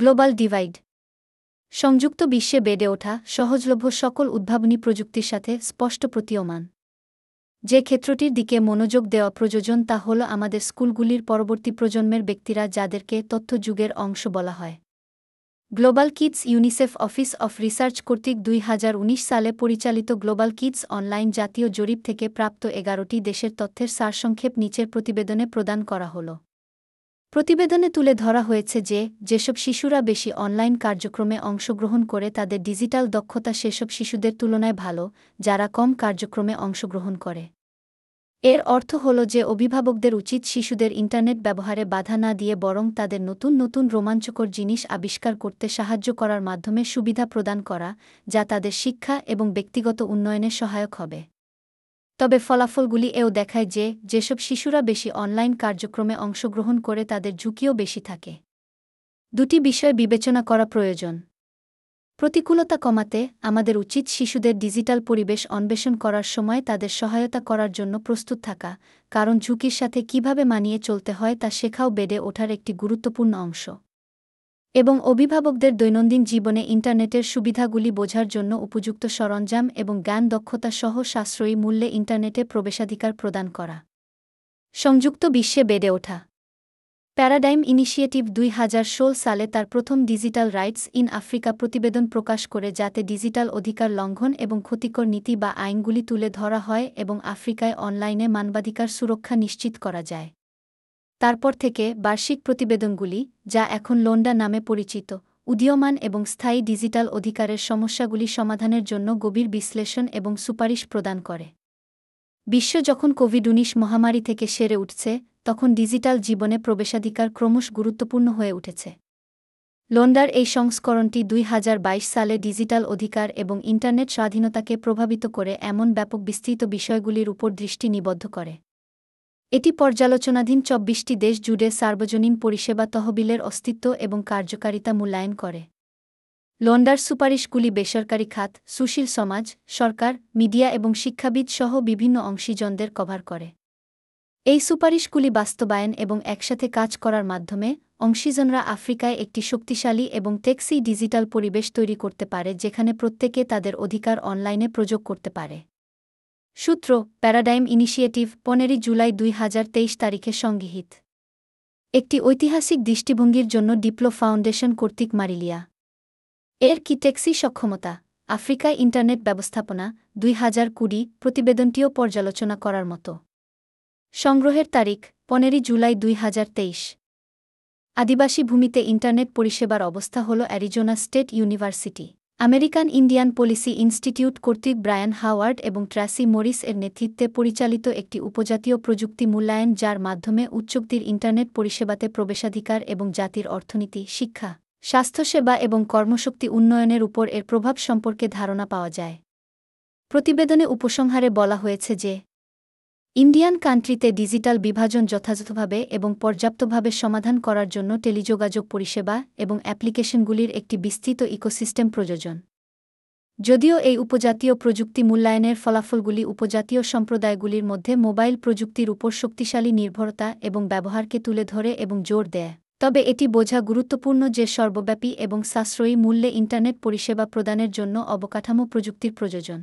Global divide. সংযুক্ত বিশ্বে বেড়ে ওঠা সহজলভ্য সকল উদ্ভাবনী প্রযুক্তির সাথে স্পষ্ট প্রতীয়মান। যে ক্ষেত্রটির দিকে মনোযোগ দেওয়া প্রয়োজন তা হল আমাদের স্কুলগুলির পরবর্তী প্রজন্মের ব্যক্তিরা যাদেরকে তথ্য যুগের অংশ বলা হয়। Global kids UNICEF office of research কর্তৃক দুই হাজার উনিশ সালে পরিচালিত গ্লোবাল কিডস অনলাইন জাতীয় জরিপ থেকে প্রাপ্ত এগারোটি দেশের তথ্যের সারসংক্ষেপ নিচের প্রতিবেদনে প্রদান করা হল। প্রতিবেদনে তুলে ধরা হয়েছে যে, যেসব শিশুরা বেশি অনলাইন কার্যক্রমে অংশগ্রহণ করে তাদের ডিজিটাল দক্ষতা সেসব শিশুদের তুলনায় ভালো, যারা কম কার্যক্রমে অংশগ্রহণ করে। এর অর্থ হল যে, অভিভাবকদের উচিত শিশুদের ইন্টারনেট ব্যবহারে বাধা না দিয়ে বরং তাদের নতুন নতুন রোমাঞ্চকর জিনিস আবিষ্কার করতে সাহায্য করার মাধ্যমে সুবিধা প্রদান করা, যা তাদের শিক্ষা এবং ব্যক্তিগত উন্নয়নে সহায়ক হবে। তবে ফলাফলগুলি এও দেখায় যে, যেসব শিশুরা বেশি অনলাইন কার্যক্রমে অংশগ্রহণ করে তাদের ঝুঁকিও বেশি থাকে। দুটি বিষয় বিবেচনা করা প্রয়োজন। প্রতিকূলতা কমাতে আমাদের উচিত শিশুদের ডিজিটাল পরিবেশ অন্বেষণ করার সময় তাদের সহায়তা করার জন্য প্রস্তুত থাকা, কারণ ঝুঁকির সাথে কীভাবে মানিয়ে চলতে হয় তা শেখাও বেড়ে ওঠার একটি গুরুত্বপূর্ণ অংশ। এবং অভিভাবকদের দৈনন্দিন জীবনে ইন্টারনেটের সুবিধাগুলি বোঝার জন্য উপযুক্ত সরঞ্জাম এবং জ্ঞান দক্ষতা সহ সাশ্রয়ী মূল্যে ইন্টারনেটে প্রবেশাধিকার প্রদান করা। সংযুক্ত বিশ্বে বেড়ে ওঠা। প্যারাডাইম ইনিশিয়েটিভ দুই হাজার ষোল সালে তার প্রথম ডিজিটাল রাইটস ইন আফ্রিকা প্রতিবেদন প্রকাশ করে, যাতে ডিজিটাল অধিকার লঙ্ঘন এবং ক্ষতিকর নীতি বা আইনগুলি তুলে ধরা হয় এবং আফ্রিকায় অনলাইনে মানবাধিকার সুরক্ষা নিশ্চিত করা যায়। তারপর থেকে বার্ষিক প্রতিবেদনগুলি, যা এখন লোন্ডা নামে পরিচিত, উদীয়মান এবং স্থায়ী ডিজিটাল অধিকারের সমস্যাগুলি সমাধানের জন্য গভীর বিশ্লেষণ এবং সুপারিশ প্রদান করে। বিশ্ব যখন কোভিড উনিশ মহামারী থেকে সেরে উঠছে, তখন ডিজিটাল জীবনে প্রবেশাধিকার ক্রমশ গুরুত্বপূর্ণ হয়ে উঠেছে। লোন্ডার এই সংস্করণটি দুই হাজার বাইশ সালে ডিজিটাল অধিকার এবং ইন্টারনেট স্বাধীনতাকে প্রভাবিত করে এমন ব্যাপক বিস্তৃত বিষয়গুলির উপর দৃষ্টি নিবদ্ধ করে। এটি পর্যালোচনাধীন চব্বিশটি দেশ জুড়ে সার্বজনীন পরিষেবা তহবিলের অস্তিত্ব এবং কার্যকারিতা মূল্যায়ন করে। লন্ডার সুপারিশগুলি বেসরকারি খাত, সুশীল সমাজ, সরকার, মিডিয়া এবং শিক্ষাবিদ সহ বিভিন্ন অংশীজনদের কভার করে। এই সুপারিশগুলি বাস্তবায়ন এবং একসাথে কাজ করার মাধ্যমে অংশীজনরা আফ্রিকায় একটি শক্তিশালী এবং টেক্সি ডিজিটাল পরিবেশ তৈরি করতে পারে, যেখানে প্রত্যেকে তাদের অধিকার অনলাইনে প্রযোগ করতে পারে। সূত্র প্যারাডাইম ইনিশিয়েটিভ পনেরোই জুলাই দুই হাজার তেইশ তারিখে সংগৃহীত। একটি ঐতিহাসিক দৃষ্টিভঙ্গির জন্য ডিপ্লো ফাউন্ডেশন কর্তৃক মারিলিয়া। এর কি ট্যাক্সি সক্ষমতা আফ্রিকায় ইন্টারনেট ব্যবস্থাপনা, দুই হাজার কুড়ি প্রতিবেদনটিও পর্যালোচনা করার মতো। সংগ্রহের তারিখ, পনেরোই জুলাই দুই হাজার তেইশ। আদিবাসী ভূমিতে ইন্টারনেট পরিষেবার অবস্থা হল Arizona state university. American Indian policy institute কর্তৃক ব্রায়ান হাওয়ার্ড এবং ট্রাসি মরিস এর নেতৃত্বে পরিচালিত একটি উপজাতীয় প্রযুক্তি মূল্যায়ন, যার মাধ্যমে উচ্চক্তির ইন্টারনেট পরিষেবাতে প্রবেশাধিকার এবং জাতির অর্থনীতি, শিক্ষা, স্বাস্থ্যসেবা এবং কর্মশক্তি উন্নয়নের উপর এর প্রভাব সম্পর্কে ধারণা পাওয়া যায়। প্রতিবেদনে উপসংহারে বলা হয়েছে যে ইন্ডিয়ান কান্ট্রিতে ডিজিটাল বিভাজন যথাযথভাবে এবং পর্যাপ্তভাবে সমাধান করার জন্য টেলিযোগাযোগ পরিষেবা এবং অ্যাপ্লিকেশনগুলির একটি বিস্তৃত ইকোসিস্টেম প্রয়োজন। যদিও এই উপজাতীয় প্রযুক্তি মূল্যায়নের ফলাফলগুলি উপজাতীয় সম্প্রদায়গুলির মধ্যে মোবাইল প্রযুক্তির উপর শক্তিশালী নির্ভরতা এবং ব্যবহারকে তুলে ধরে এবং জোর দেয়, তবে এটি বোঝা গুরুত্বপূর্ণ যে সর্বব্যাপী এবং সাশ্রয়ী মূল্যে ইন্টারনেট পরিষেবা প্রদানের জন্য অবকাঠামো প্রযুক্তির প্রয়োজন।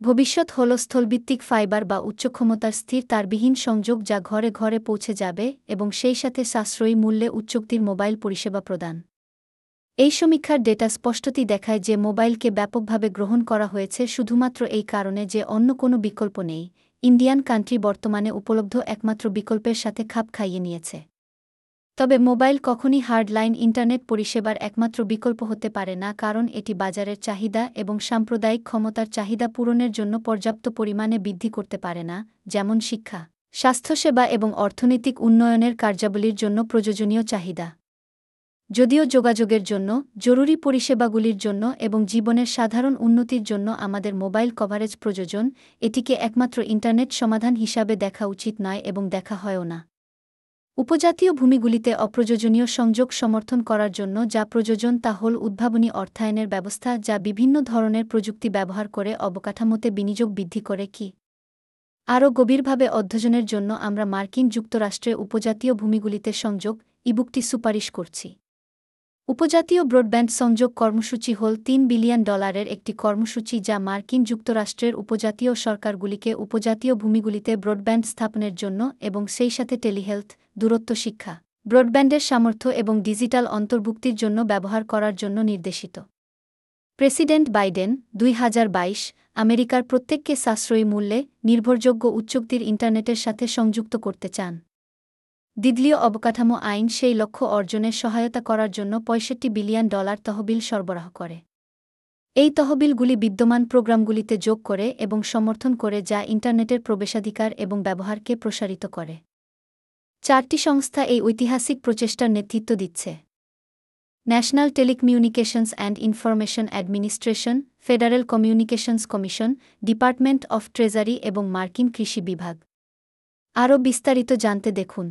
ভবিষ্যৎ হল স্থলভিত্তিক ফাইবার বা উচ্চক্ষমতার স্থির তারবিহীন সংযোগ যা ঘরে ঘরে পৌঁছে যাবে এবং সেই সাথে সাশ্রয়ী মূল্যে উচ্চক্তির মোবাইল পরিষেবা প্রদান। এই সমীক্ষার ডেটা স্পষ্টতি দেখায় যে মোবাইলকে ব্যাপকভাবে গ্রহণ করা হয়েছে শুধুমাত্র এই কারণে যে অন্য কোনো বিকল্প নেই। ইন্ডিয়ান কান্ট্রি বর্তমানে উপলব্ধ একমাত্র বিকল্পের সাথে খাপ খাইয়ে নিয়েছে। তবে মোবাইল কখনই হার্ডলাইন ইন্টারনেট পরিষেবার একমাত্র বিকল্প হতে পারে না, কারণ এটি বাজারের চাহিদা এবং সাম্প্রদায়িক ক্ষমতার চাহিদা পূরণের জন্য পর্যাপ্ত পরিমাণে বৃদ্ধি করতে পারে না, যেমন শিক্ষা, স্বাস্থ্যসেবা এবং অর্থনৈতিক উন্নয়নের কার্যাবলীর জন্য প্রয়োজনীয় চাহিদা। যদিও যোগাযোগের জন্য, জরুরি পরিষেবাগুলির জন্য এবং জীবনের সাধারণ উন্নতির জন্য আমাদের মোবাইল কভারেজ প্রয়োজন, এটিকে একমাত্র ইন্টারনেট সমাধান হিসাবে দেখা উচিত নয় এবং দেখা হয়ও না। উপজাতীয় ভূমিগুলিতে অপ্রয়োজনীয় সংযোগ সমর্থন করার জন্য যা প্রযোজন তা হল উদ্ভাবনী অর্থায়নের ব্যবস্থা যা বিভিন্ন ধরনের প্রযুক্তি ব্যবহার করে অবকাঠামোতে বিনিয়োগ বৃদ্ধি করে কি? আরও গভীরভাবে অধ্যয়নের জন্য আমরা মার্কিন যুক্তরাষ্ট্রে উপজাতীয় ভূমিগুলিতে সংযোগ, ইবুকটি সুপারিশ করছি। উপজাতীয় ব্রডব্যান্ড সংযোগ কর্মসূচি হল তিন বিলিয়ন ডলারের একটি কর্মসূচি যা মার্কিন যুক্তরাষ্ট্রের উপজাতীয় সরকারগুলিকে উপজাতীয় ভূমিগুলিতে ব্রডব্যান্ড স্থাপনের জন্য এবং সেই সাথে টেলিহেলথ দূরত্ব শিক্ষা, ব্রডব্যান্ডের সামর্থ্য এবং ডিজিটাল অন্তর্ভুক্তির জন্য ব্যবহার করার জন্য নির্দেশিত। প্রেসিডেন্ট বাইডেন, দুই হাজার বাইশ, আমেরিকার প্রত্যেককে সাশ্রয়ী মূল্যে নির্ভরযোগ্য উচ্চক্তির ইন্টারনেটের সাথে সংযুক্ত করতে চান। দিদলীয় অবকাঠামো আইন সেই লক্ষ্য অর্জনের সহায়তা করার জন্য পঁয়ষট্টি বিলিয়ন ডলার তহবিল সরবরাহ করে। এই তহবিলগুলি বিদ্যমান প্রোগ্রামগুলিতে যোগ করে এবং সমর্থন করে যা ইন্টারনেটের প্রবেশাধিকার এবং ব্যবহারকে প্রসারিত করে। চারটি সংস্থা এই ঐতিহাসিক প্রচেষ্টার নেতৃত্ব দিচ্ছে। National Telecommunications and Information Administration, Federal Communications Commission, Department of Treasury এবং মার্কিন কৃষি বিভাগ। আরও বিস্তারিত জানতে দেখুন।